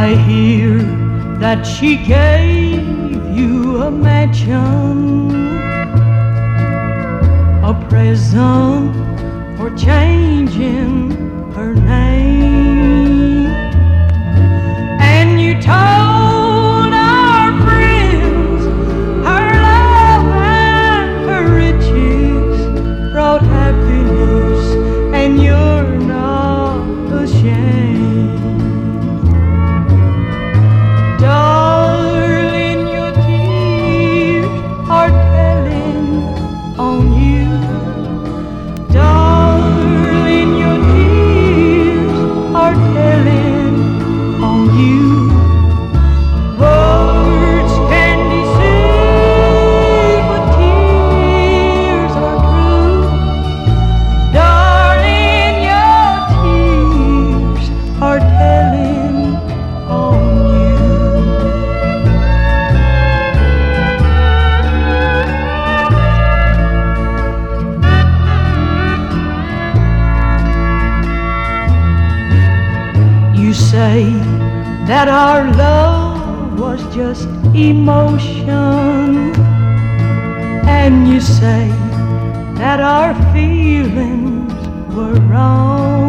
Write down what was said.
I hear that she gave you a mansion, a prison for changing say that our love was just emotion. And you say that our feelings were wrong.